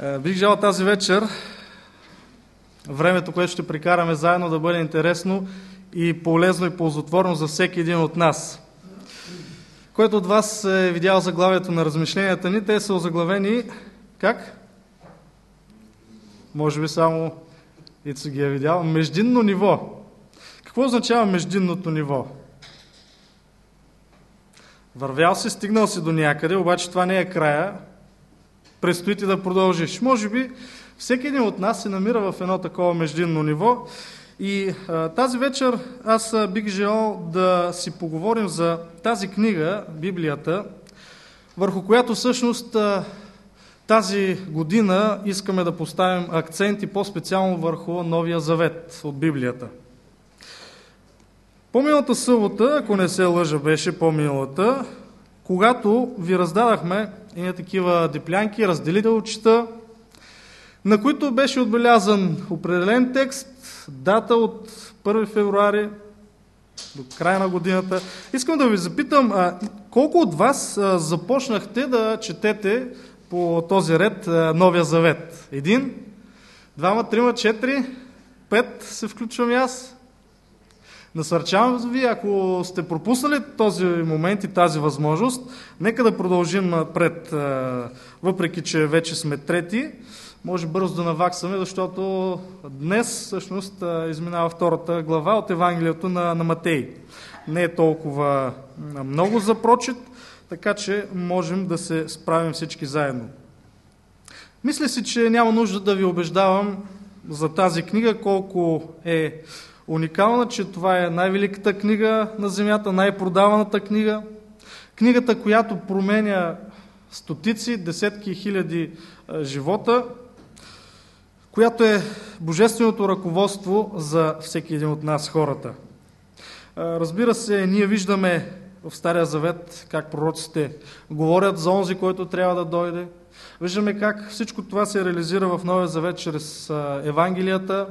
Е, бих желал тази вечер времето, което ще прекараме заедно, да бъде интересно и полезно и ползотворно за всеки един от нас. Който от вас е видял заглавието на размишленията ни, те са озаглавени как? Може би само Ицо ги е видял. Междинно ниво. Какво означава междинното ниво? Вървял си, стигнал си до някъде, обаче това не е края. Предстои ти да продължиш. Може би всеки един от нас се намира в едно такова междинно ниво. И а, тази вечер аз бих желал да си поговорим за тази книга, Библията, върху която всъщност а, тази година искаме да поставим акцент и по-специално върху Новия Завет от Библията. По-миналата събота, ако не се лъжа, беше по-миналата, когато ви раздадахме едни такива диплянки, разделителчета, на които беше отбелязан определен текст, дата от 1 февруари до края на годината. Искам да ви запитам, а, колко от вас а, започнахте да четете по този ред а, Новия Завет? Един, двама, трима, четири, пет се включвам и аз. Насърчавам ви, ако сте пропуснали този момент и тази възможност, нека да продължим напред, въпреки че вече сме трети. Може бързо да наваксаме, защото днес всъщност изминава втората глава от Евангелието на, на Матей. Не е толкова много за прочит, така че можем да се справим всички заедно. Мисля си, че няма нужда да ви убеждавам за тази книга, колко е уникална, че това е най-великата книга на Земята, най-продаваната книга. Книгата, която променя стотици, десетки хиляди живота, която е божественото ръководство за всеки един от нас, хората. Разбира се, ние виждаме в Стария Завет как пророците говорят за онзи, който трябва да дойде. Виждаме как всичко това се реализира в Новия Завет чрез Евангелията,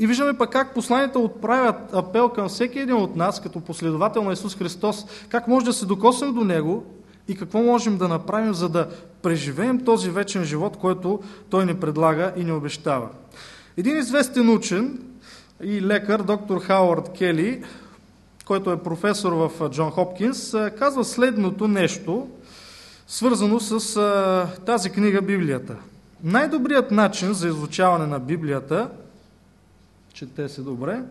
и виждаме пък как посланията отправят апел към всеки един от нас, като последовател на Исус Христос, как може да се докоснем до Него и какво можем да направим, за да преживеем този вечен живот, който Той ни предлага и ни обещава. Един известен учен и лекар, доктор Хауърд Кели, който е професор в Джон Хопкинс, казва следното нещо, свързано с тази книга Библията. Най-добрият начин за изучаване на Библията чете се добре,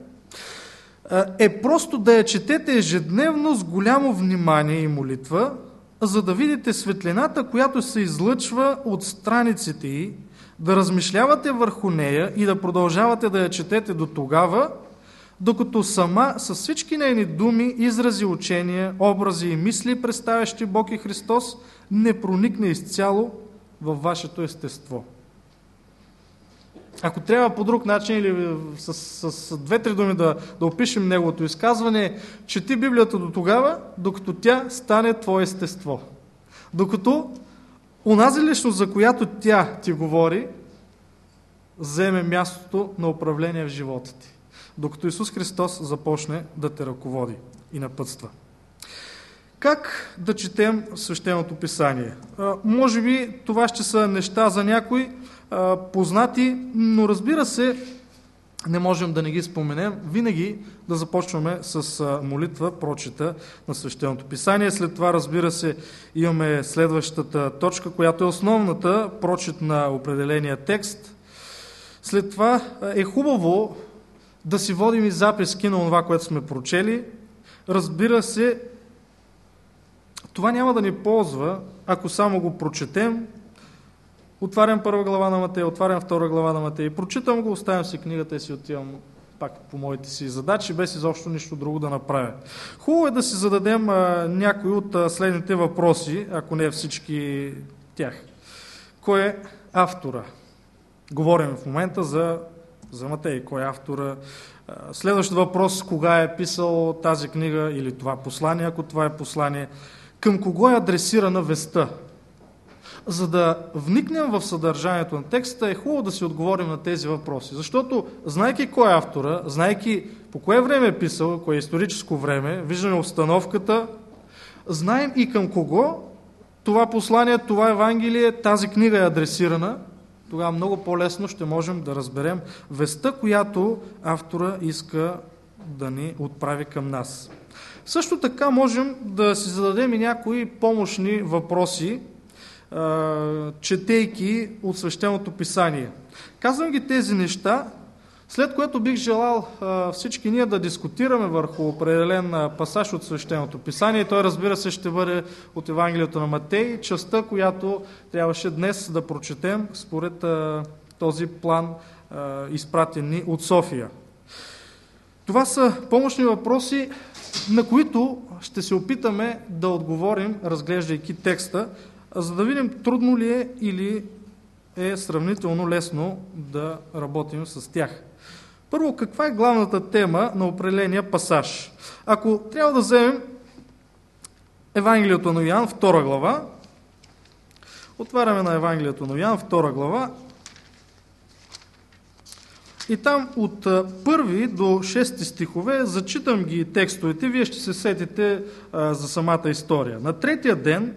е просто да я четете ежедневно с голямо внимание и молитва, за да видите светлината, която се излъчва от страниците й, да размишлявате върху нея и да продължавате да я четете до тогава, докато сама с всички нейни думи, изрази, учения, образи и мисли, представящи Бог и Христос, не проникне изцяло във вашето естество. Ако трябва по друг начин или с, с, с две-три думи да, да опишем неговото изказване, чети Библията до тогава, докато тя стане твое естество. Докато унази личност, за която тя ти говори, вземе мястото на управление в живота ти. Докато Исус Христос започне да те ръководи и напътства. Как да четем свещеното писание? А, може би това ще са неща за някои, познати, но разбира се, не можем да не ги споменем, винаги да започваме с молитва, прочита на Свещеното писание. След това, разбира се, имаме следващата точка, която е основната, прочит на определения текст. След това е хубаво да си водим и записки на това, което сме прочели. Разбира се, това няма да ни ползва, ако само го прочетем Отварям първа глава на Матей, отварям втора глава на Матей, прочитам го, оставям си книгата и си отивам пак по моите си задачи, без изобщо нищо друго да направя. Хубаво е да си зададем а, някои от а, следните въпроси, ако не всички тях. Кой е автора? Говорим в момента за, за Матей. Кой е автора? Следващ въпрос, кога е писал тази книга или това послание, ако това е послание. Към кого е адресирана веста? За да вникнем в съдържанието на текста, е хубаво да си отговорим на тези въпроси. Защото, знайки кой е автора, знайки по кое време е писал, кое е историческо време, виждаме установката, знаем и към кого това послание, това Евангелие, тази книга е адресирана тогава много по-лесно ще можем да разберем веста, която автора иска да ни отправи към нас. Също така можем да си зададем и някои помощни въпроси, четейки от свещеното писание. Казвам ги тези неща, след което бих желал всички ние да дискутираме върху определен пасаж от свещеното писание. Той, разбира се, ще бъде от Евангелието на Матей, частта, която трябваше днес да прочетем според този план, изпратен ни от София. Това са помощни въпроси, на които ще се опитаме да отговорим, разглеждайки текста, за да видим трудно ли е или е сравнително лесно да работим с тях. Първо, каква е главната тема на определения пасаж? Ако трябва да вземем Евангелието на Йоан, 2 глава, отваряме на Евангелието на Йоан, 2 глава, и там от първи до 6 стихове, зачитам ги текстовете, вие ще се сетите а, за самата история. На третия ден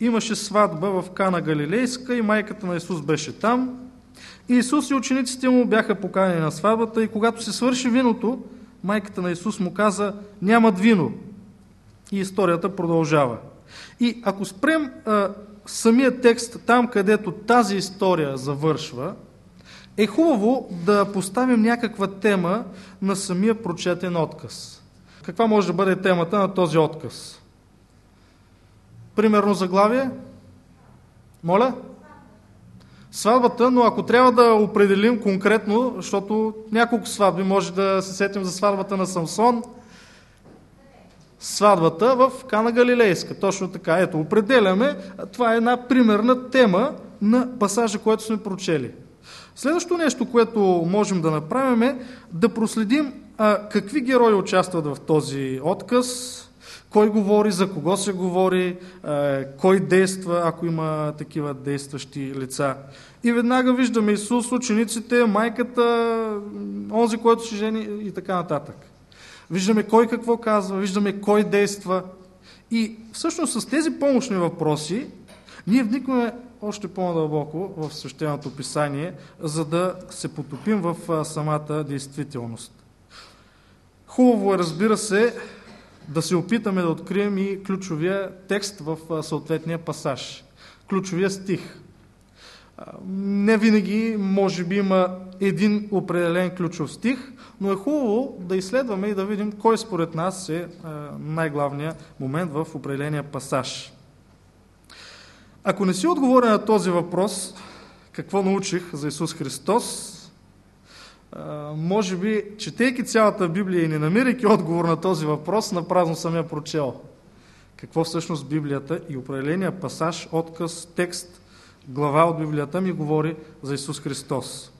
имаше сватба в Кана Галилейска и майката на Исус беше там. Исус и учениците му бяха поканени на сватбата и когато се свърши виното, майката на Исус му каза, нямат вино. И историята продължава. И ако спрем а, самия текст там, където тази история завършва, е хубаво да поставим някаква тема на самия прочетен отказ. Каква може да бъде темата на този отказ? Примерно заглавие? Моля? Сватбата, но ако трябва да определим конкретно, защото няколко сватби, може да се сетим за сватбата на Самсон, сватбата в Кана Галилейска. Точно така. Ето, определяме. Това е една примерна тема на пасажа, който сме прочели. Следващото нещо, което можем да направим е да проследим а, какви герои участват в този отказ, кой говори, за кого се говори, а, кой действа, ако има такива действащи лица. И веднага виждаме Исус, учениците, майката, онзи, който се жени и така нататък. Виждаме кой какво казва, виждаме кой действа. И всъщност с тези помощни въпроси ние вникваме още по-надълбоко в свещеното писание, за да се потопим в самата действителност. Хубаво е, разбира се, да се опитаме да открием и ключовия текст в съответния пасаж, ключовия стих. Не винаги, може би, има един определен ключов стих, но е хубаво да изследваме и да видим кой според нас е най-главният момент в определения пасаж. Ако не си отговоря на този въпрос, какво научих за Исус Христос, може би, четейки цялата Библия и не намирайки отговор на този въпрос, напразно съм я прочел. Какво всъщност Библията и определения пасаж, отказ, текст, глава от Библията ми говори за Исус Христос.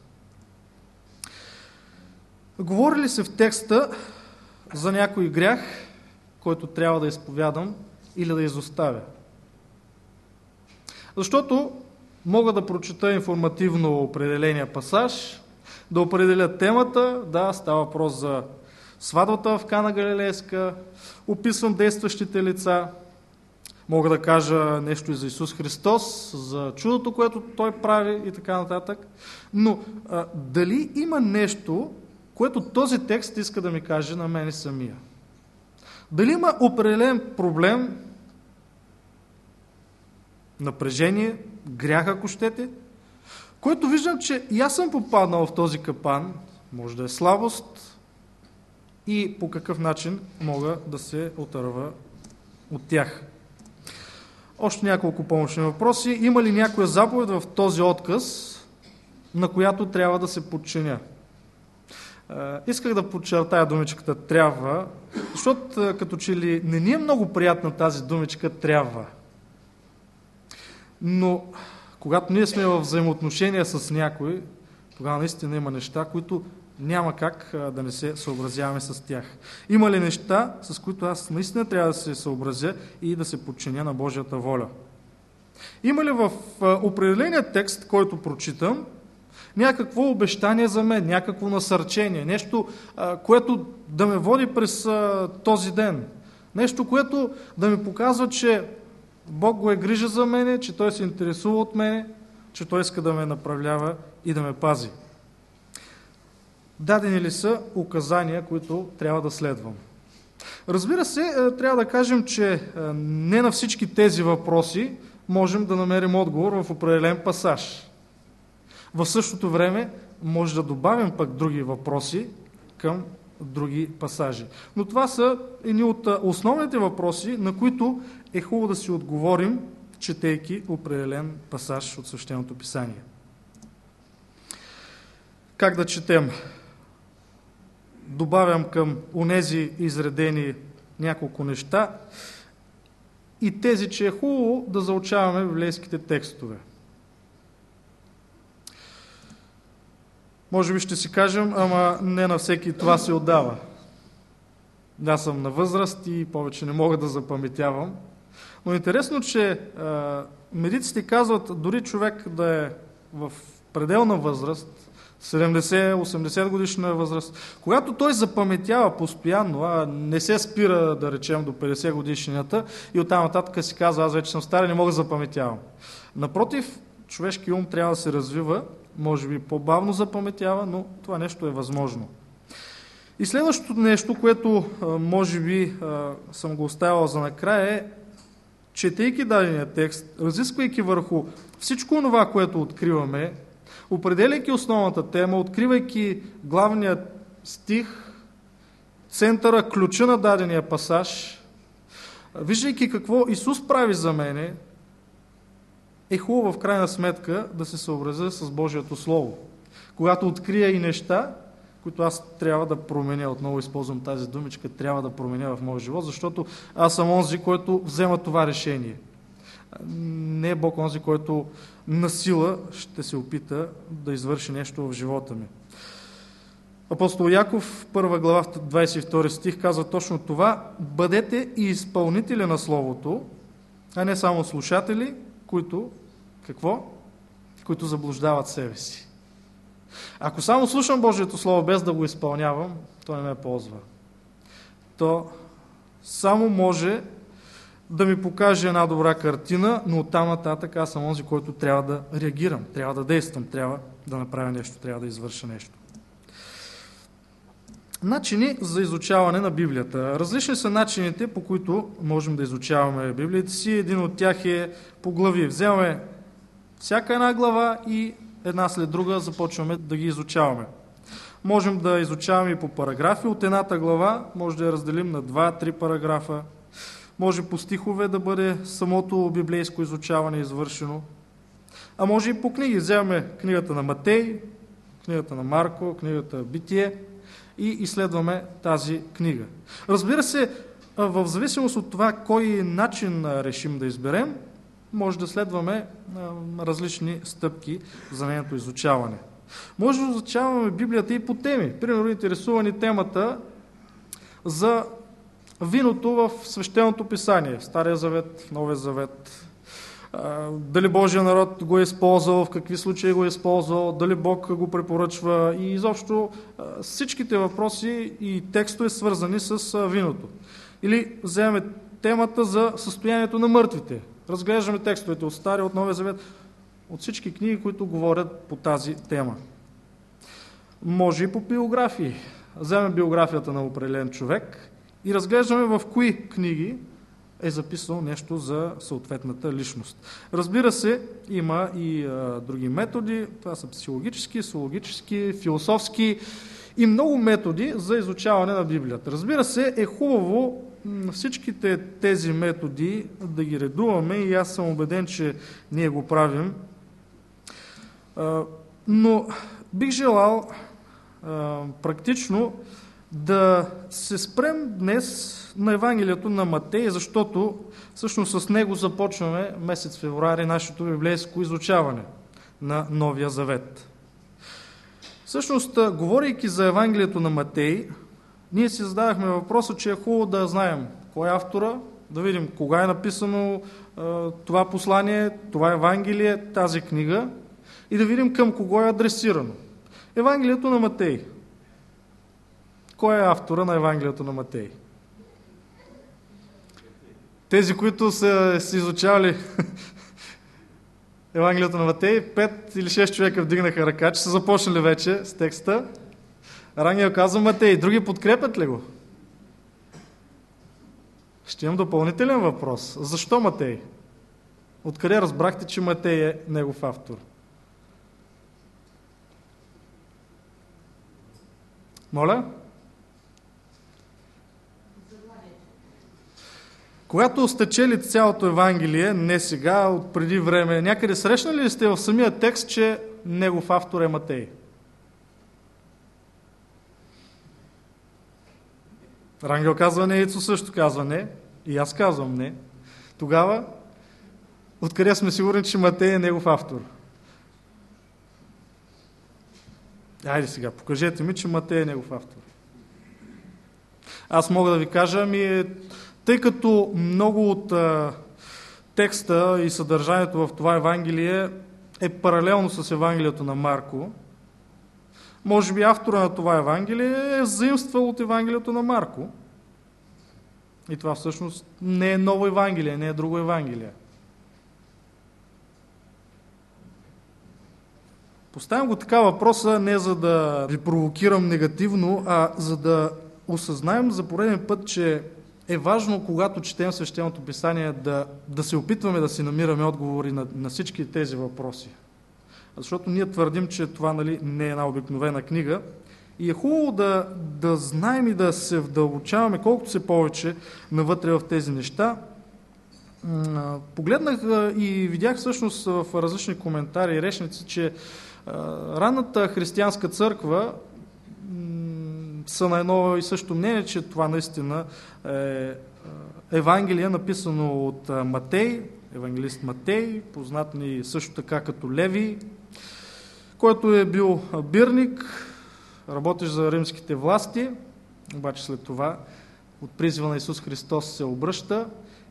Говори ли се в текста за някой грях, който трябва да изповядам или да изоставя? Защото мога да прочета информативно определения пасаж, да определя темата, да, става въпрос за сватбата в Кана Галилейска, описвам действащите лица, мога да кажа нещо и за Исус Христос, за чудото, което Той прави и така нататък. Но а, дали има нещо, което този текст иска да ми каже на мене самия? Дали има определен проблем, напрежение, грях, ако щете, който виждам, че и аз съм попаднал в този капан, може да е слабост, и по какъв начин мога да се отърва от тях. Още няколко помощни въпроси. Има ли някоя заповед в този отказ, на която трябва да се подчиня? Исках да подчертая думичката трябва, защото като че ли не ни е много приятна тази думичка трябва. Но когато ние сме в взаимоотношения с някой, тогава наистина има неща, които няма как да не се съобразяваме с тях. Има ли неща, с които аз наистина трябва да се съобразя и да се подчиня на Божията воля? Има ли в определения текст, който прочитам, някакво обещание за мен, някакво насърчение, нещо, което да ме води през този ден, нещо, което да ми показва, че Бог го е грижа за мене, че Той се интересува от мене, че Той иска да ме направлява и да ме пази. Дадени ли са указания, които трябва да следвам? Разбира се, е, трябва да кажем, че е, не на всички тези въпроси можем да намерим отговор в определен пасаж. В същото време може да добавим пък други въпроси към други пасажи. Но това са едни от основните въпроси, на които е хубаво да си отговорим, четейки определен пасаж от Свещеното писание. Как да четем? Добавям към онези изредени няколко неща и тези, че е хубаво да заучаваме библейските текстове. Може би ще си кажем, ама не на всеки това се отдава. Аз съм на възраст и повече не мога да запаметявам. Но интересно, че а, медиците казват, дори човек да е в пределна възраст, 70-80 годишна възраст, когато той запаметява постоянно, а не се спира, да речем, до 50 годишнината и оттам нататък си казва, аз вече съм стар и не мога да запаметявам. Напротив, човешки ум трябва да се развива може би по-бавно запаметява, но това нещо е възможно. И следващото нещо, което може би съм го оставил за накрая е, четейки дадения текст, разисквайки върху всичко това, което откриваме, определяйки основната тема, откривайки главния стих, центъра, ключа на дадения пасаж, виждайки какво Исус прави за мене, е хубаво в крайна сметка да се съобразя с Божието Слово. Когато открия и неща, които аз трябва да променя, отново използвам тази думичка, трябва да променя в моя живот, защото аз съм онзи, който взема това решение. Не е Бог онзи, който на сила ще се опита да извърши нещо в живота ми. Апостол Яков, първа глава, 22 стих, казва точно това. Бъдете и изпълнители на Словото, а не само слушатели, които, какво? Които заблуждават себе си. Ако само слушам Божието Слово без да го изпълнявам, то не ме ползва. То само може да ми покаже една добра картина, но оттам нататък аз съм онзи, който трябва да реагирам, трябва да действам, трябва да направя нещо, трябва да извърша нещо. Начини за изучаване на Библията. Различни са начините, по които можем да изучаваме Библията си. Един от тях е по глави. Вземаме всяка една глава и една след друга започваме да ги изучаваме. Можем да изучаваме и по параграфи. От едната глава може да я разделим на два-три параграфа. Може по стихове да бъде самото библейско изучаване извършено. А може и по книги. Вземаме книгата на Матей, книгата на Марко, книгата Битие – и изследваме тази книга. Разбира се, в зависимост от това кой начин решим да изберем, може да следваме различни стъпки за нейното изучаване. Може да изучаваме Библията и по теми. Примерно, интересувани темата за виното в свещеното писание, Стария завет, Новия завет, дали Божия народ го е използвал, в какви случаи го е използвал, дали Бог го препоръчва и изобщо всичките въпроси и текстове свързани с виното. Или вземем темата за състоянието на мъртвите. Разглеждаме текстовете от Стария, от Новия Завет, от всички книги, които говорят по тази тема. Може и по биографии. Вземем биографията на определен човек и разглеждаме в кои книги е записал нещо за съответната личност. Разбира се, има и а, други методи, това са психологически, социологически, философски и много методи за изучаване на Библията. Разбира се, е хубаво всичките тези методи да ги редуваме и аз съм убеден, че ние го правим. А, но бих желал а, практично да се спрем днес на Евангелието на Матей, защото всъщност с него започваме месец февруари нашето библейско изучаване на Новия Завет. Всъщност, говорейки за Евангелието на Матей, ние си задавахме въпроса, че е хубаво да знаем кой е автора, да видим кога е написано това послание, това Евангелие, тази книга и да видим към кого е адресирано. Евангелието на Матей. Кой е автора на Евангелието на Матей? Тези, които са, са изучавали Евангелието на Матей, 5 или 6 човека вдигнаха ръка, че са започнали вече с текста. Рангел казва Матей. Други подкрепят ли го? Ще имам допълнителен въпрос. Защо Матей? Откъде разбрахте, че Матей е негов автор? Моля? Когато сте чели цялото Евангелие, не сега, от преди време, някъде срещнали ли сте в самия текст, че негов автор е Матей? Рангел казва не, Ицо също казва не, и аз казвам не. Тогава, откъде сме сигурни, че Матей е негов автор? Айде сега, покажете ми, че Матей е негов автор. Аз мога да ви кажа, ами, тъй като много от а, текста и съдържанието в това Евангелие е паралелно с Евангелието на Марко, може би автора на това Евангелие е заимствал от Евангелието на Марко. И това всъщност не е ново Евангелие, не е друго Евангелие. Поставям го така въпроса не за да ви провокирам негативно, а за да осъзнаем за пореден път, че е важно, когато четем свещеното писание, да, да се опитваме да си намираме отговори на, на всички тези въпроси. Защото ние твърдим, че това нали, не е една обикновена книга. И е хубаво да, да знаем и да се вдълбочаваме колкото се повече навътре в тези неща. Погледнах и видях всъщност в различни коментари и речници, че ранната християнска църква са на едно и също мнение, че това наистина е Евангелие, написано от Матей, евангелист Матей, познат ни също така като Леви, който е бил бирник, работещ за римските власти, обаче след това от призива на Исус Христос се обръща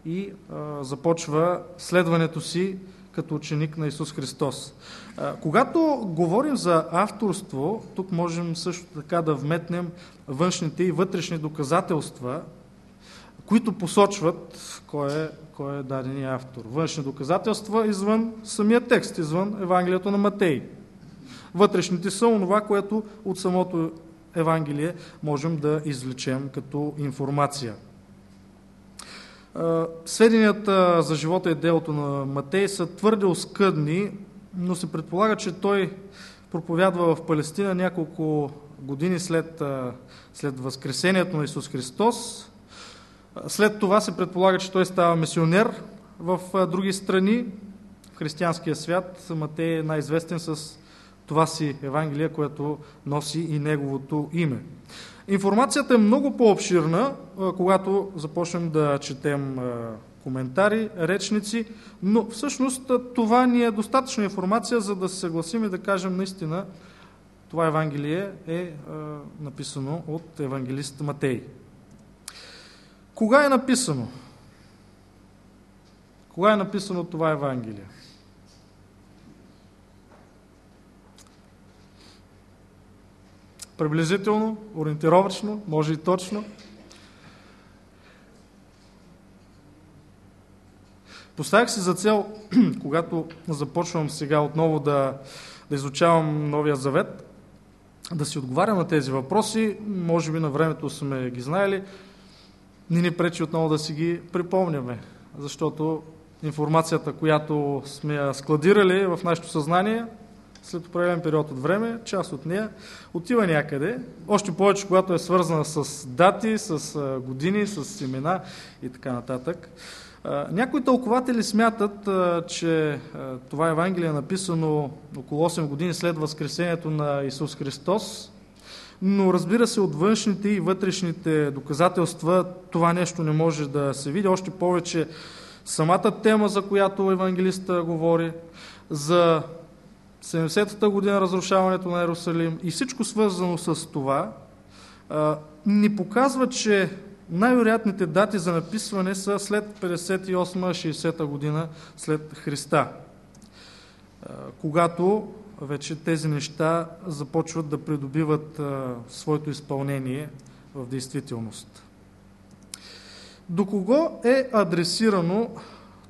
и а, започва следването си като ученик на Исус Христос. Когато говорим за авторство, тук можем също така да вметнем външните и вътрешни доказателства, които посочват кой е, кой е дадения автор. Външни доказателства извън самия текст, извън Евангелието на Матей. Вътрешните са онова, което от самото Евангелие можем да извлечем като информация. Сведенията за живота и делото на Матей са твърде оскъдни, но се предполага, че той проповядва в Палестина няколко години след, след възкресението на Исус Христос. След това се предполага, че той става мисионер в други страни. В християнския свят Матей е най-известен с това си Евангелие, което носи и неговото име. Информацията е много по-обширна, когато започнем да четем коментари, речници, но всъщност това ни е достатъчна информация, за да се съгласим и да кажем наистина това Евангелие е написано от евангелист Матей. Кога е написано? Кога е написано това Евангелие? Приблизително, ориентировачно, може и точно. Поставях си за цел, когато започвам сега отново да, да изучавам Новия Завет, да си отговарям на тези въпроси. Може би на времето сме ги знаели. Не ни пречи отново да си ги припомняме, защото информацията, която сме складирали в нашето съзнание, след определен период от време, част от нея отива някъде, още повече когато е свързана с дати, с години, с имена и така нататък. Някои тълкователи смятат, че това Евангелие е написано около 8 години след Възкресението на Исус Христос, но разбира се, от външните и вътрешните доказателства това нещо не може да се види. Още повече самата тема, за която евангелиста говори, за 70-та година разрушаването на Иерусалим и всичко свързано с това, ни показва, че най-вероятните дати за написване са след 58-60 година след Христа, когато вече тези неща започват да придобиват своето изпълнение в действителност. До кого е адресирано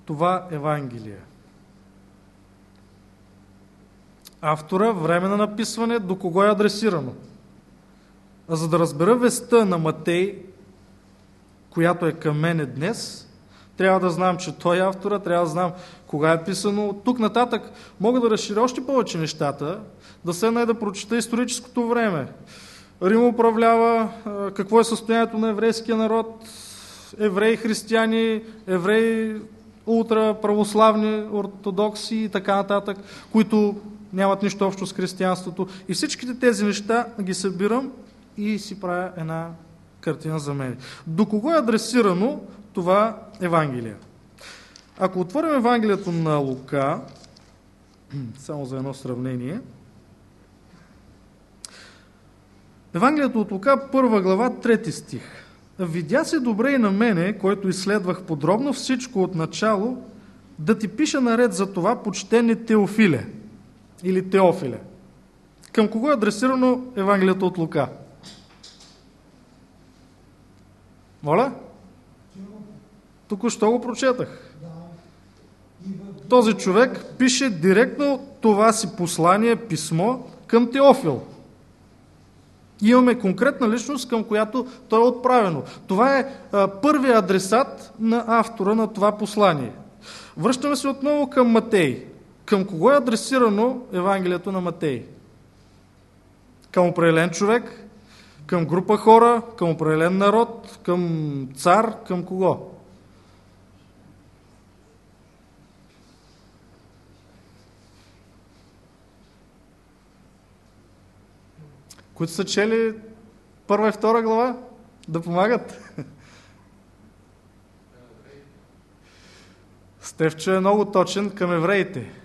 това Евангелие? Автора, време на написване, до кого е адресирано. А за да разбера веста на Матей, която е към мене днес, трябва да знам, че той е автора, трябва да знам кога е писано. Тук нататък мога да разширя още повече нещата, да седна и да прочита историческото време. Рим управлява, какво е състоянието на еврейския народ, евреи християни, евреи ултраправославни, ортодокси и така нататък, които нямат нищо общо с християнството. И всичките тези неща ги събирам и си правя една картина за мен. До кого е адресирано това Евангелие? Ако отворим Евангелието на Лука, само за едно сравнение, Евангелието от Лука, първа глава, трети стих. Видя се добре и на мене, който изследвах подробно всичко от начало, да ти пиша наред за това почтени Теофиле или Теофиле. Към кого е адресирано Евангелието от Лука? Моля? Току-що го прочетах. Този човек пише директно това си послание, писмо към Теофил. Имаме конкретна личност, към която той е отправено. Това е първият адресат на автора на това послание. Връщаме се отново към Матей. Към кого е адресирано Евангелието на Матей? Към определен човек, към група хора, към определен народ, към цар, към кого? които са чели първа и втора глава, да помагат. Стевчо е много точен към евреите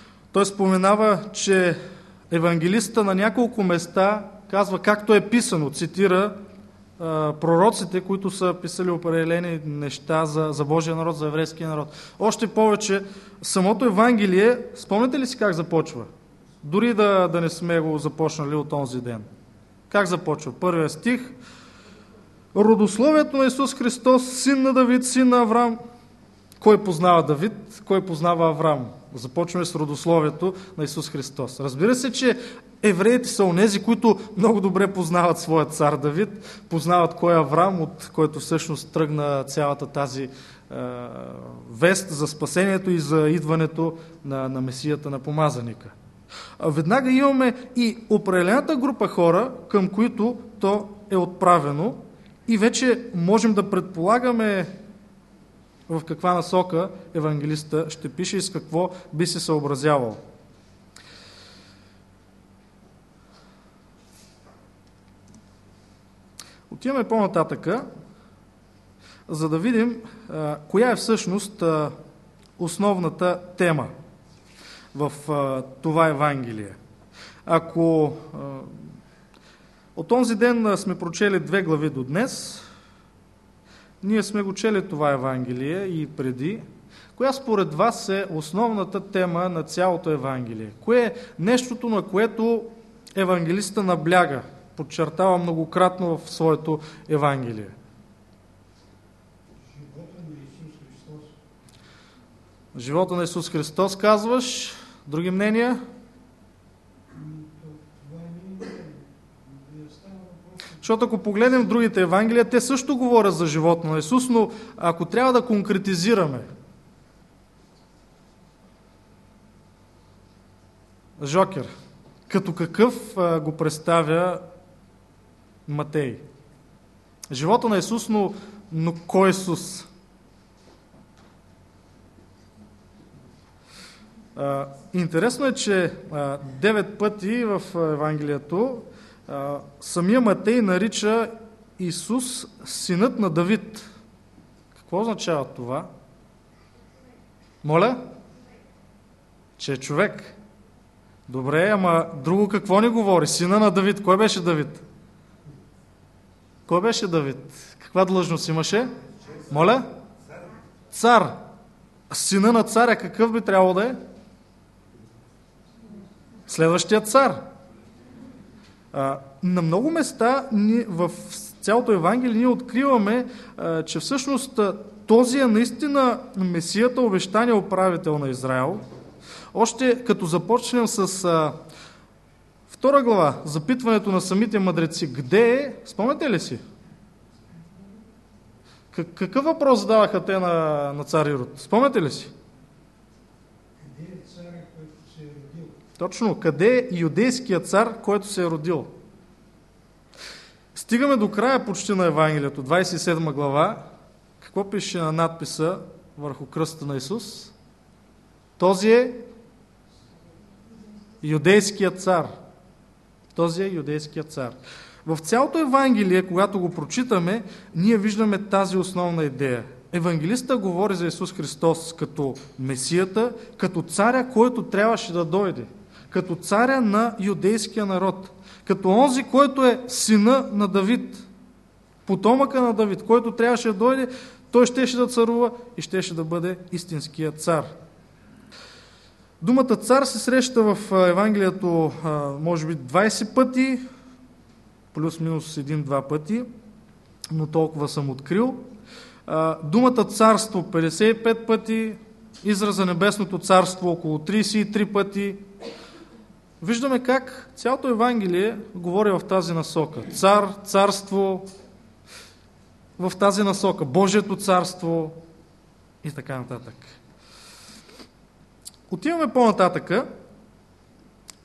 той споменава, че евангелиста на няколко места казва както е писано, цитира пророците, които са писали определени неща за, за Божия народ, за еврейския народ. Още повече, самото Евангелие, спомняте ли си как започва? Дори да, да не сме го започнали от този ден. Как започва? Първия стих – Родословието на Исус Христос, син на Давид, син на Авраам. Кой познава Давид? Кой познава Авраам? Започваме с родословието на Исус Христос. Разбира се, че евреите са онези, които много добре познават своя цар Давид, познават кой е Авраам, от който всъщност тръгна цялата тази е, вест за спасението и за идването на, на Месията на помазаника. Веднага имаме и определената група хора, към които то е отправено, и вече можем да предполагаме в каква насока евангелиста ще пише и с какво би се съобразявал. Отиваме по-нататъка, за да видим а, коя е всъщност а, основната тема в а, това Евангелие. Ако от този ден сме прочели две глави до днес. Ние сме го чели това Евангелие и преди. Коя според вас е основната тема на цялото Евангелие? Кое е нещото, на което евангелиста набляга, подчертава многократно в своето Евангелие? Живота на Исус Христос, казваш. Други мнения? Защото ако погледнем другите Евангелия, те също говорят за живота на Исус, но ако трябва да конкретизираме, Жокер, като какъв го представя Матей? Живота на Исус, но, но кой Исус? Интересно е, че девет пъти в Евангелието самия Матей нарича Исус синът на Давид. Какво означава това? Моля? Че е човек. Добре, ама друго какво ни говори? Сина на Давид. Кой беше Давид? Кой беше Давид? Каква длъжност имаше? Моля? Цар. Сина на царя какъв би трябвало да е? Следващия цар. На много места в цялото Евангелие ние откриваме, че всъщност този е наистина Месията, обещания управител на Израел. Още като започнем с втора глава, запитването на самите мъдреци, къде е, спомняте ли си? Какъв въпрос задаваха те на, на цар Ирод? Спомняте ли си? Къде е царя, който се е родил? Точно, къде е юдейският цар, който се е родил? Стигаме до края почти на Евангелието, 27 глава. Какво пише на надписа върху кръста на Исус? Този е юдейският цар. Този е юдейският цар. В цялото Евангелие, когато го прочитаме, ние виждаме тази основна идея. Евангелиста говори за Исус Христос като Месията, като царя, който трябваше да дойде, като царя на юдейския народ, като онзи, който е сина на Давид, потомъка на Давид, който трябваше да дойде, той щеше да царува и щеше да бъде истинският цар. Думата цар се среща в Евангелието може би 20 пъти, плюс-минус един-два пъти, но толкова съм открил. Думата царство 55 пъти, израза небесното царство около 33 пъти. Виждаме как цялото Евангелие говори в тази насока. Цар, царство, в тази насока. Божието царство и така нататък. Отиваме по-нататъка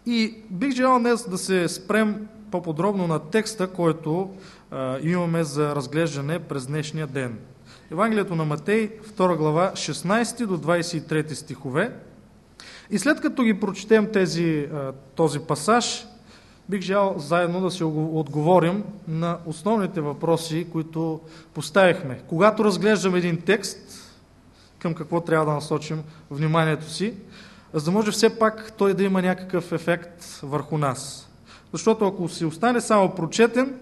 и бих желал днес да се спрем по-подробно на текста, който а, имаме за разглеждане през днешния ден. Евангелието на Матей, 2 глава, 16 до 23 стихове. И след като ги прочетем тези, този пасаж, бих желал заедно да се отговорим на основните въпроси, които поставихме. Когато разглеждаме един текст, към какво трябва да насочим вниманието си, за да може все пак той да има някакъв ефект върху нас. Защото ако си остане само прочетен,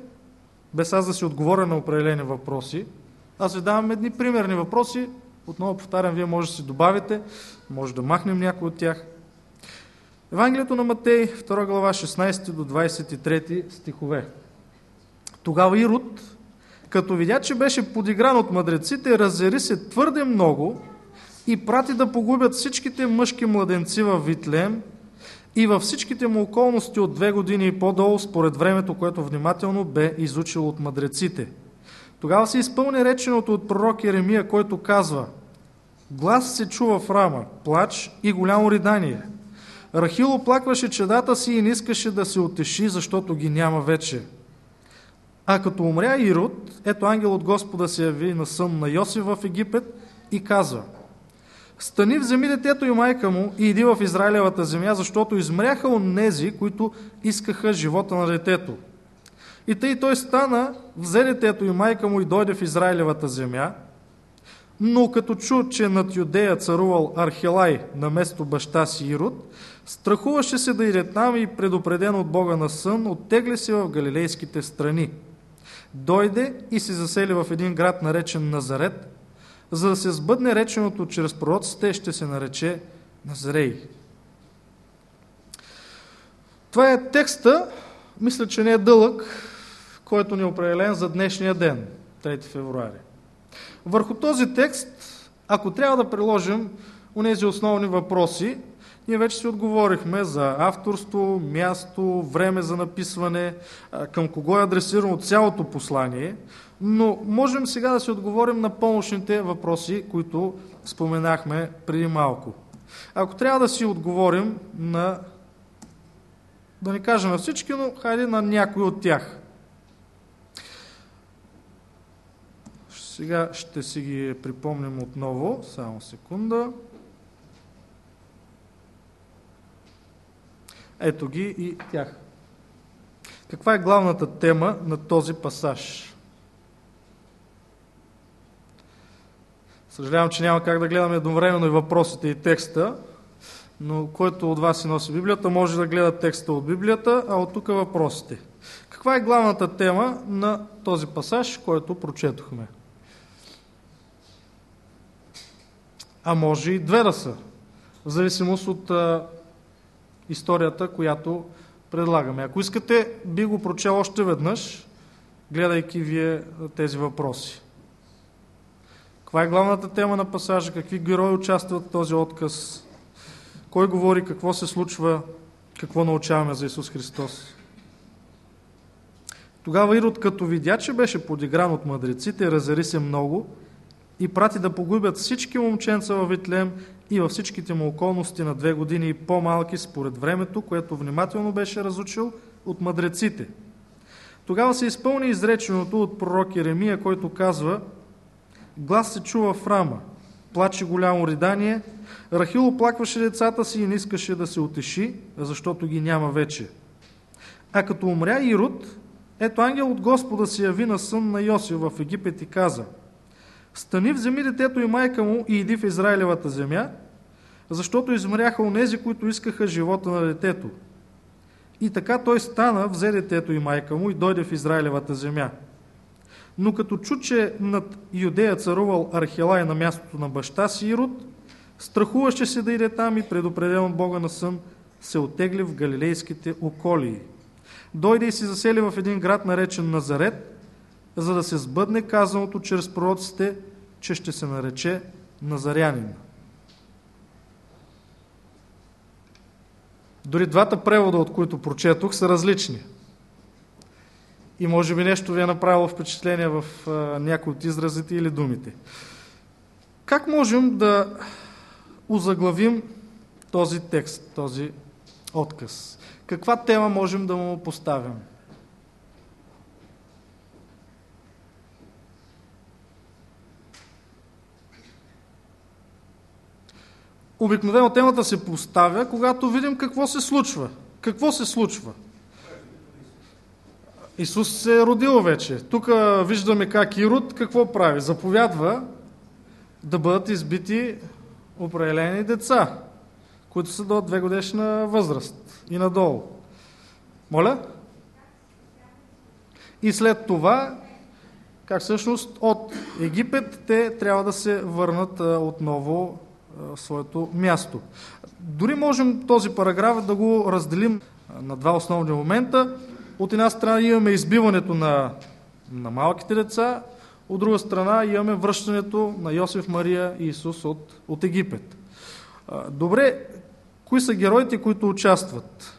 без аз да си отговоря на определени въпроси, аз ви давам едни примерни въпроси, отново повтарям, вие може да си добавите, може да махнем някой от тях. Евангелието на Матей, 2 глава, 16 до 23 стихове. Тогава Ирод, като видя, че беше подигран от мъдреците, разери се твърде много и прати да погубят всичките мъжки младенци в Витлеем и във всичките му околности от две години и по-долу, според времето, което внимателно бе изучил от мъдреците. Тогава се изпълни реченото от пророк Еремия, който казва Глас се чува в рама, плач и голямо ридание – Рахил оплакваше чедата си и не искаше да се отеши, защото ги няма вече. А като умря Ирод, ето ангел от Господа се яви на сън на Йосиф в Египет и казва Стани, вземи детето и майка му и иди в Израилевата земя, защото измряха онези, които искаха живота на детето. И тъй той стана, взе детето и майка му и дойде в Израилевата земя, но като чу, че над Юдея царувал Архелай на место баща си Ирод, страхуваше се да иде там и предупреден от Бога на сън, оттегли се в галилейските страни. Дойде и се засели в един град, наречен Назарет, за да се сбъдне реченото чрез пророците, ще се нарече Назарей. Това е текста, мисля, че не е дълъг, който ни е определен за днешния ден, 3 февруари. Върху този текст, ако трябва да приложим унези основни въпроси, ние вече си отговорихме за авторство, място, време за написване, към кого е адресирано цялото послание, но можем сега да си отговорим на помощните въпроси, които споменахме преди малко. Ако трябва да си отговорим на, да не кажа на всички, но хайде на някои от тях. Сега ще си ги припомним отново. Само секунда. Ето ги и тях. Каква е главната тема на този пасаж? Съжалявам, че няма как да гледаме едновременно и въпросите и текста, но който от вас си носи Библията, може да гледа текста от Библията, а от тук въпросите. Каква е главната тема на този пасаж, който прочетохме? А може и две да са, в зависимост от а, историята, която предлагаме. Ако искате, би го прочел още веднъж, гледайки вие тези въпроси. Каква е главната тема на пасажа? Какви герои участват в този отказ? Кой говори? Какво се случва? Какво научаваме за Исус Христос? Тогава Ирод, като видя, че беше подигран от мъдреците, разери се много и прати да погубят всички момченца във Витлеем и във всичките му околности на две години и по-малки според времето, което внимателно беше разучил от мъдреците. Тогава се изпълни изреченото от пророк Еремия, който казва Глас се чува в рама, плаче голямо ридание, Рахил оплакваше децата си и не искаше да се утеши, защото ги няма вече. А като умря Ирод, ето ангел от Господа се яви на сън на Йосиф в Египет и каза Стани, вземи детето и майка му и иди в Израилевата земя, защото измряха онези, които искаха живота на детето. И така той стана, взе детето и майка му и дойде в Израилевата земя. Но като чу, че над Юдея царувал Архелай на мястото на баща си Ирод, страхуваше се да иде там и предупреден от Бога на сън, се отегли в галилейските околии. Дойде и си засели в един град, наречен Назарет, за да се сбъдне казаното чрез пророците, че ще се нарече Назарянин. Дори двата превода, от които прочетох, са различни. И може би нещо ви е направило впечатление в някои от изразите или думите. Как можем да озаглавим този текст, този отказ? Каква тема можем да му поставим? Обикновено темата се поставя, когато видим какво се случва. Какво се случва? Исус се е родил вече. Тук виждаме как Ирод какво прави. Заповядва да бъдат избити определени деца, които са до две годишна възраст и надолу. Моля? И след това, как всъщност от Египет те трябва да се върнат отново своето място. Дори можем този параграф да го разделим на два основни момента. От една страна имаме избиването на, на малките деца, от друга страна имаме връщането на Йосиф, Мария и Исус от, от Египет. Добре, кои са героите, които участват?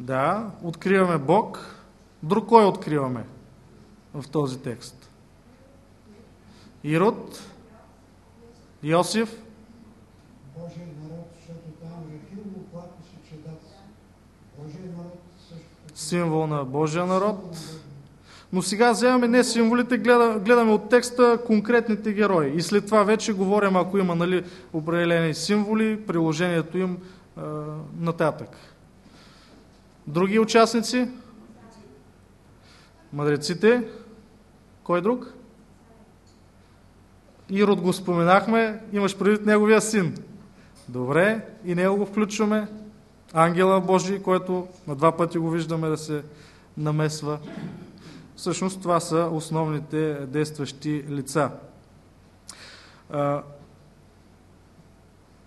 Да, откриваме Бог. Друг кой откриваме в този текст? Ирод, Йосиф, Божия народ, защото там Рахил му плакаше чедата. Божия народ също символ на Божия народ. Но сега вземаме не символите, гледа- гледаме от текста конкретните герои. И след това вече говорим, ако има нали, определени символи, приложението им а, нататък. Други участници? Мъдреците? Кой друг? Ирод го споменахме, имаш предвид неговия син. Добре, и него го включваме. Ангела Божий, който на два пъти го виждаме да се намесва. Всъщност това са основните действащи лица.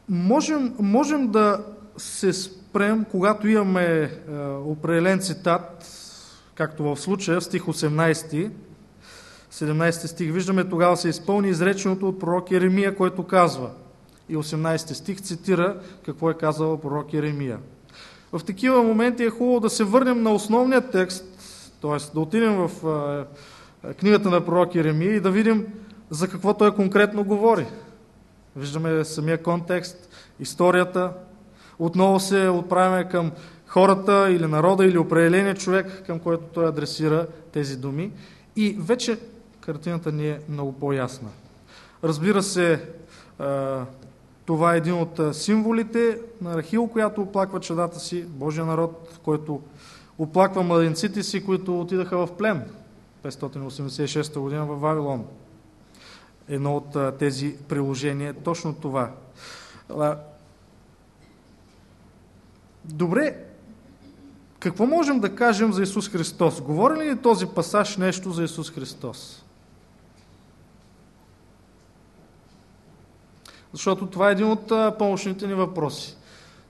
Можем, можем да се спрем, когато имаме а, определен цитат, както в случая стих 18, 17 стих, виждаме тогава се изпълни изреченото от пророк Еремия, който казва, и 18 стих цитира какво е казал пророк Еремия. В такива моменти е хубаво да се върнем на основния текст, т.е. да отидем в а, книгата на пророк Еремия и да видим за какво той конкретно говори. Виждаме самия контекст, историята. Отново се отправяме към хората или народа или определения човек, към който той адресира тези думи. И вече картината ни е много по-ясна. Разбира се, Това е един от символите на Рахил, която оплаква чадата си, Божия народ, който оплаква младенците си, които отидаха в плен 586 година в Вавилон. Едно от тези приложения е точно това. Добре, какво можем да кажем за Исус Христос? Говори ли този пасаж нещо за Исус Христос? Защото това е един от помощните ни въпроси.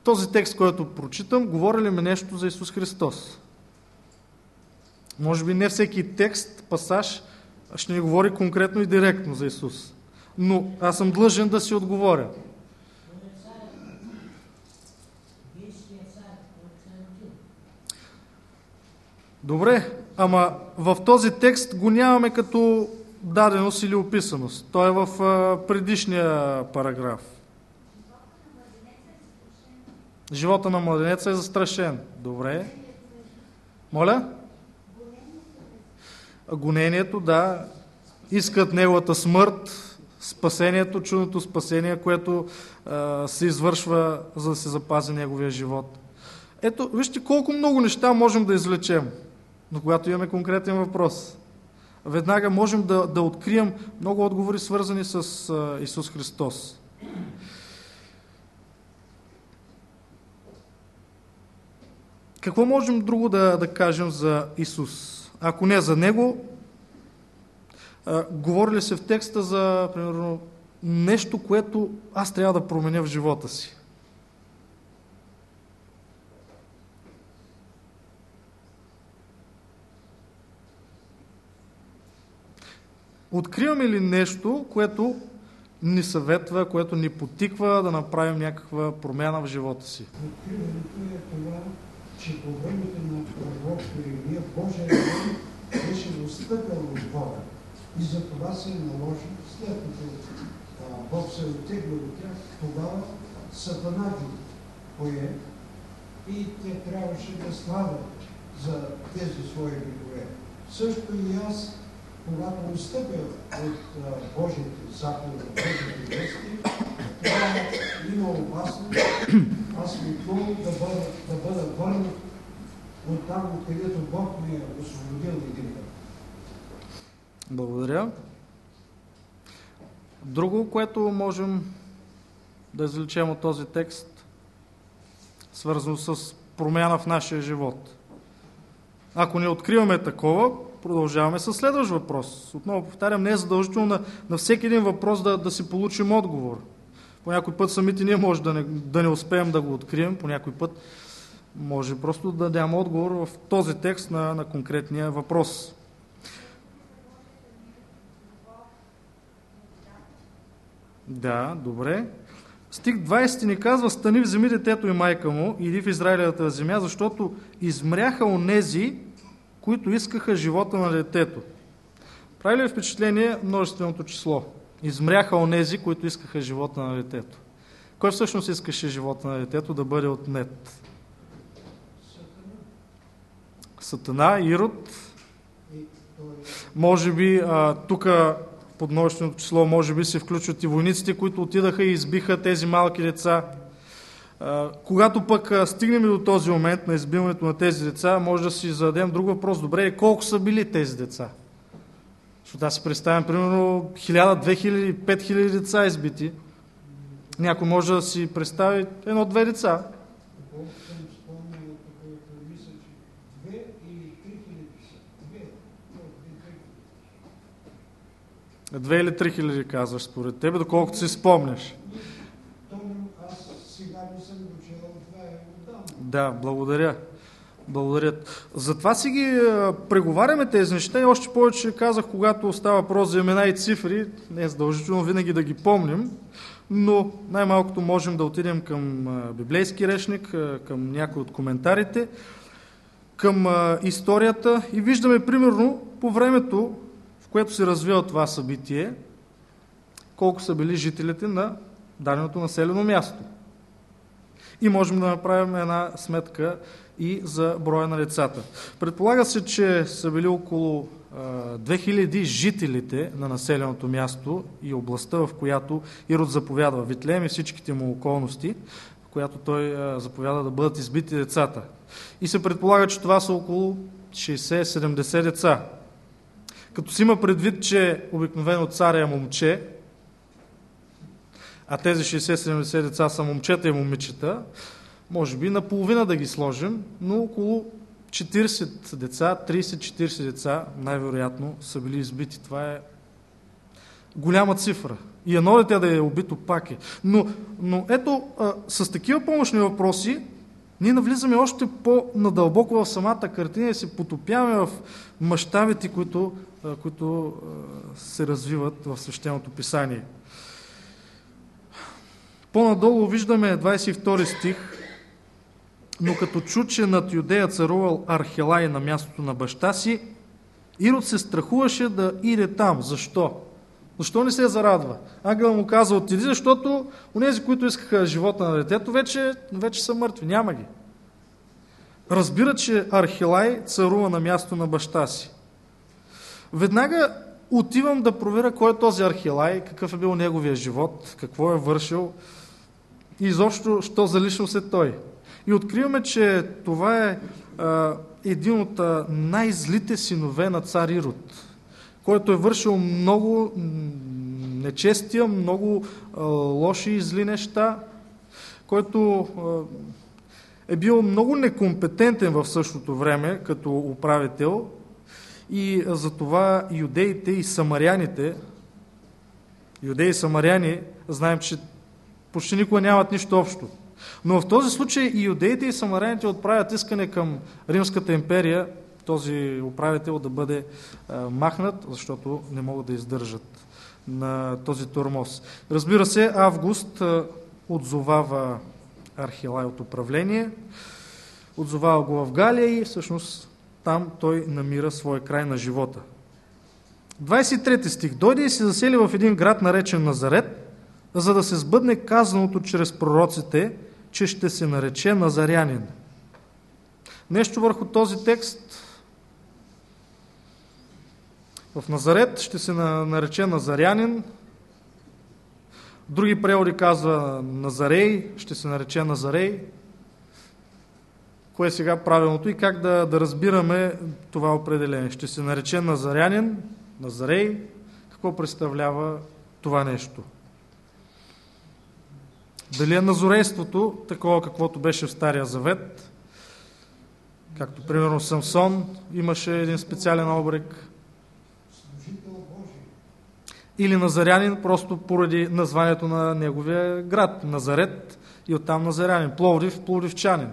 Този текст, който прочитам, говори ли ми нещо за Исус Христос? Може би не всеки текст, пасаж, ще ни говори конкретно и директно за Исус. Но аз съм длъжен да си отговоря. Добре, ама в този текст го нямаме като даденост или описаност. Той е в предишния параграф. Живота на младенеца е застрашен. Добре. Моля? Гонението, да. Искат неговата смърт, спасението, чудното спасение, което а, се извършва, за да се запази неговия живот. Ето, вижте колко много неща можем да извлечем. Но когато имаме конкретен въпрос, веднага можем да, да открием много отговори, свързани с Исус Христос. Какво можем друго да, да кажем за Исус? Ако не за Него, а, говори се в текста за, примерно, нещо, което аз трябва да променя в живота си? Откриваме ли нещо, което ни съветва, което ни потиква да направим някаква промяна в живота си? Откриването е това, че по времето на пророк Иеремия Божия народ беше отстъпил от Бога. И за това се наложи, след като Бог се оттегли от тях, тогава Сатана ги пое и те трябваше да страдат за тези свои грехове. Също и аз когато отстъпя от Божите заповеди, Божите вести, това има опасност, аз хубаво да бъда, да бъда върнат от там, откъдето Бог ми е освободил един път. Благодаря. Друго, което можем да извлечем от този текст, свързано с промяна в нашия живот. Ако не откриваме такова, продължаваме с следващ въпрос. Отново повтарям, не е задължително на, на всеки един въпрос да, да си получим отговор. По някой път самите ние може да не, да не успеем да го открием, по някой път може просто да дадем отговор в този текст на, на конкретния въпрос. Да, добре. Стих 20 ни казва, стани вземи детето и майка му, иди в Израилевата земя, защото измряха онези, които искаха живота на детето. Прави ли впечатление множественото число? Измряха онези, които искаха живота на детето. Кой всъщност искаше живота на детето да бъде отнет? Сатана, Ирод. Може би тук под множественото число, може би се включват и войниците, които отидаха и избиха тези малки деца. Когато пък стигнем до този момент на избиването на тези деца, може да си зададем друг въпрос. Добре, колко са били тези деца? Защото аз си представям, примерно, 1000, 2000, 5000 деца избити. Някой може да си представи едно-две деца. Две или три хиляди казваш според тебе, доколкото си спомняш. Да, благодаря. Благодаря. Затова си ги преговаряме тези неща и още повече казах, когато става въпрос за имена и цифри, не е задължително винаги да ги помним, но най-малкото можем да отидем към библейски речник, към някои от коментарите, към историята и виждаме примерно по времето, в което се развива това събитие, колко са били жителите на даденото населено място и можем да направим една сметка и за броя на децата. Предполага се, че са били около 2000 жителите на населеното място и областта, в която Ирод заповядва, Витлеем и всичките му околности, в която той заповяда да бъдат избити децата. И се предполага, че това са около 60-70 деца. Като си има предвид, че обикновено царя е момче, а тези 60-70 деца са момчета и момичета, може би наполовина да ги сложим, но около 40 деца, 30-40 деца, най-вероятно, са били избити. Това е голяма цифра. И едно дете да е убито пак е. Но, но ето, а, с такива помощни въпроси, ние навлизаме още по-надълбоко в самата картина и се потопяваме в мащабите, които, които се развиват в свещеното писание. По-надолу виждаме 22 стих, но като чу, че над Юдея царувал Архелай на мястото на баща си, Ирод се страхуваше да иде там. Защо? Защо не се зарадва? Ангел му каза, отиди, защото онези, които искаха живота на детето, вече, вече са мъртви. Няма ги. Разбира, че Архилай царува на място на баща си. Веднага отивам да проверя кой е този Архилай, какъв е бил неговия живот, какво е вършил и изобщо, що за личност е той. И откриваме, че това е а, един от най-злите синове на цар Ирод, който е вършил много нечестия, много а, лоши и зли неща, който а, е бил много некомпетентен в същото време като управител и за това юдеите и самаряните, юдеи и самаряни, знаем, че почти никога нямат нищо общо. Но в този случай и юдеите и самарените отправят искане към Римската империя този управител да бъде а, махнат, защото не могат да издържат на този тормоз. Разбира се, Август а, отзовава Архилай от управление, отзовава го в Галия и всъщност там той намира своя край на живота. 23 стих. Дойде и се засели в един град, наречен Назарет, за да се сбъдне казаното чрез пророците, че ще се нарече Назарянин. Нещо върху този текст. В Назарет ще се нарече Назарянин. Други преводи казва Назарей, ще се нарече Назарей. Кое е сега правилното и как да, да разбираме това определение? Ще се нарече Назарянин, Назарей. Какво представлява това нещо? Дали е назорейството такова, каквото беше в Стария Завет, както примерно Самсон имаше един специален обрек, или Назарянин, просто поради названието на неговия град, Назарет, и оттам Назарянин, Пловдив, Пловдивчанин.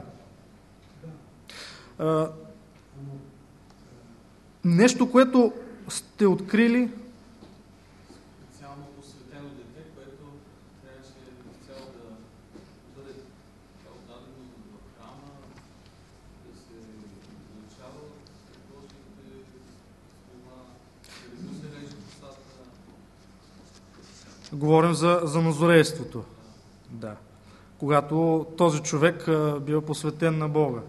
Нещо, което сте открили Говорим за, за назорейството. Да. Когато този човек бива посветен на Бога.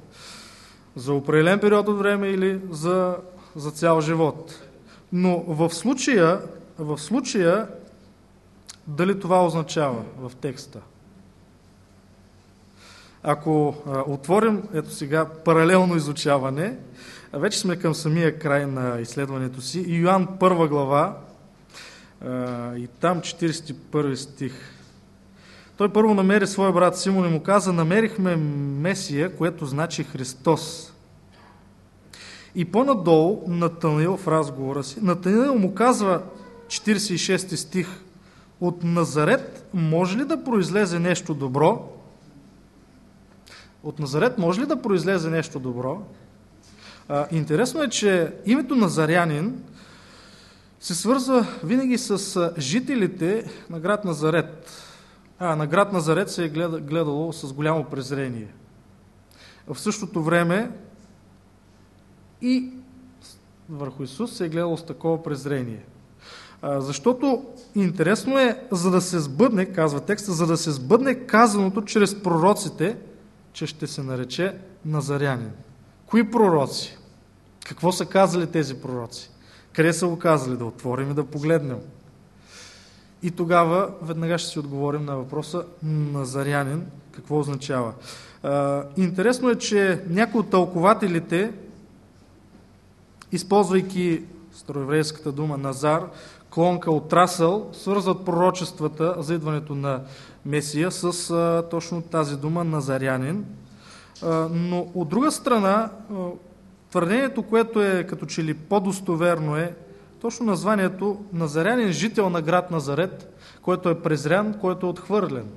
За определен период от време или за, за цял живот. Но в случая, в случая, дали това означава в текста? Ако а, отворим, ето сега, паралелно изучаване, вече сме към самия край на изследването си. Йоанн първа глава, и там 41 стих. Той първо намери своя брат Симон и му каза, намерихме Месия, което значи Христос. И по-надолу Натанаил в разговора си, Натанаил му казва 46 стих, от Назарет може ли да произлезе нещо добро? От Назарет може ли да произлезе нещо добро? А, интересно е, че името Назарянин се свързва винаги с жителите на град Назарет. А, на град Назарет се е гледало с голямо презрение. В същото време и върху Исус се е гледало с такова презрение. Защото интересно е, за да се сбъдне, казва текста, за да се сбъдне казаното чрез пророците, че ще се нарече Назарянин. Кои пророци? Какво са казали тези пророци? Къде са го казали? Да отворим и да погледнем. И тогава веднага ще си отговорим на въпроса Назарянин, какво означава. Интересно е, че някои от тълкователите, използвайки староеврейската дума Назар, клонка отрасъл, свързват пророчествата за идването на Месия с а, точно тази дума Назарянин. А, но от друга страна, твърдението, което е като че ли по-достоверно е, точно названието Назарянин, жител на град Назарет, който е презрян, който е отхвърлен.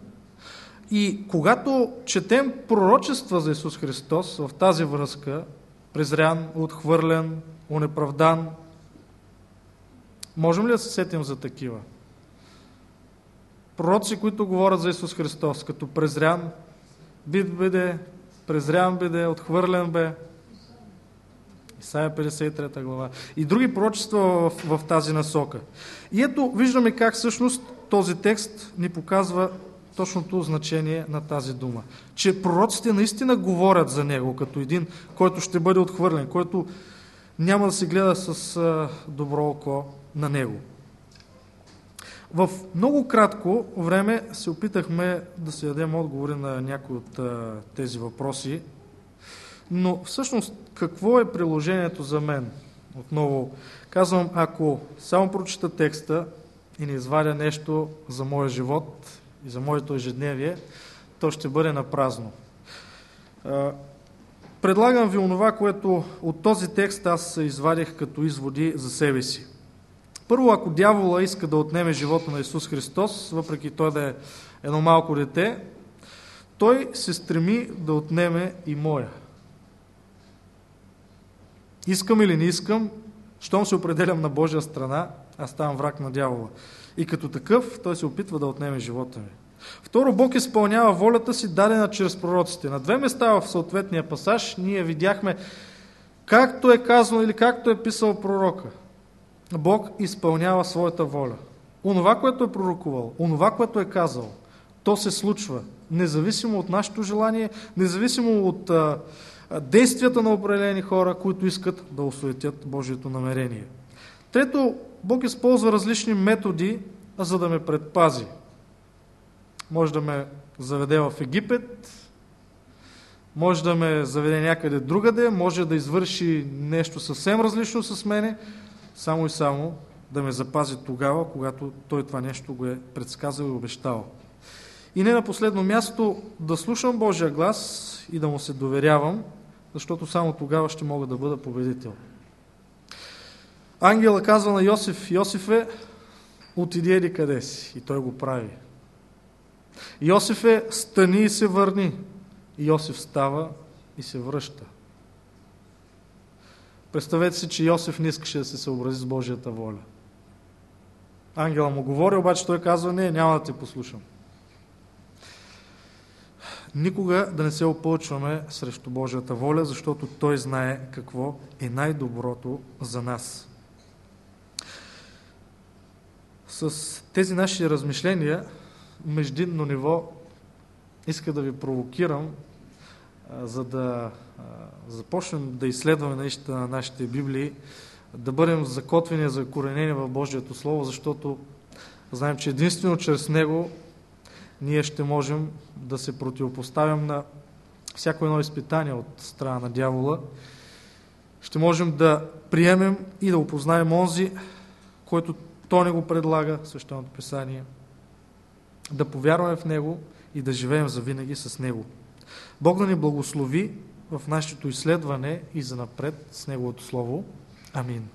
И когато четем пророчества за Исус Христос в тази връзка, презрян, отхвърлен, унеправдан, можем ли да се сетим за такива? Пророци, които говорят за Исус Христос, като презрян, бит биде, презрян биде, отхвърлен бе. Исайя 53 глава. И други пророчества в, в тази насока. И ето виждаме как всъщност този текст ни показва точното значение на тази дума. Че пророците наистина говорят за него като един, който ще бъде отхвърлен, който няма да се гледа с добро око на него. В много кратко време се опитахме да се дадем отговори на някои от тези въпроси, но всъщност какво е приложението за мен? Отново казвам, ако само прочита текста и не извадя нещо за моя живот и за моето ежедневие, то ще бъде на празно. Предлагам ви онова, което от този текст аз извадих като изводи за себе си. Първо, ако дявола иска да отнеме живота на Исус Христос, въпреки той да е едно малко дете, той се стреми да отнеме и моя. Искам или не искам, щом се определям на Божия страна, аз ставам враг на дявола. И като такъв, той се опитва да отнеме живота ми. Второ, Бог изпълнява волята си, дадена чрез пророците. На две места в съответния пасаж ние видяхме както е казано или както е писал пророка. Бог изпълнява своята воля. Онова, което е пророкувал, онова, което е казал, то се случва, независимо от нашето желание, независимо от действията на определени хора, които искат да осуетят Божието намерение. Трето, Бог използва различни методи, за да ме предпази. Може да ме заведе в Египет, може да ме заведе някъде другаде, може да извърши нещо съвсем различно с мене, само и само да ме запази тогава, когато той това нещо го е предсказал и обещал. И не на последно място да слушам Божия глас и да му се доверявам, защото само тогава ще мога да бъда победител. Ангела казва на Йосиф, Йосифе, отиди еди къде си. И той го прави. Йосиф е, стани и се върни. И Йосиф става и се връща. Представете си, че Йосиф не искаше да се съобрази с Божията воля. Ангела му говори, обаче той казва, не, няма да те послушам. Никога да не се опълчваме срещу Божията воля, защото Той знае какво е най-доброто за нас. С тези наши размишления, междинно ниво, иска да ви провокирам, за да започнем да изследваме наистина нашите Библии, да бъдем закотвени за коренение в Божието Слово, защото знаем, че единствено чрез Него ние ще можем да се противопоставим на всяко едно изпитание от страна на дявола. Ще можем да приемем и да опознаем онзи, който то не го предлага, Свещеното Писание, да повярваме в Него и да живеем завинаги с Него. Бог да ни благослови в нашето изследване и за напред с Неговото Слово. Амин.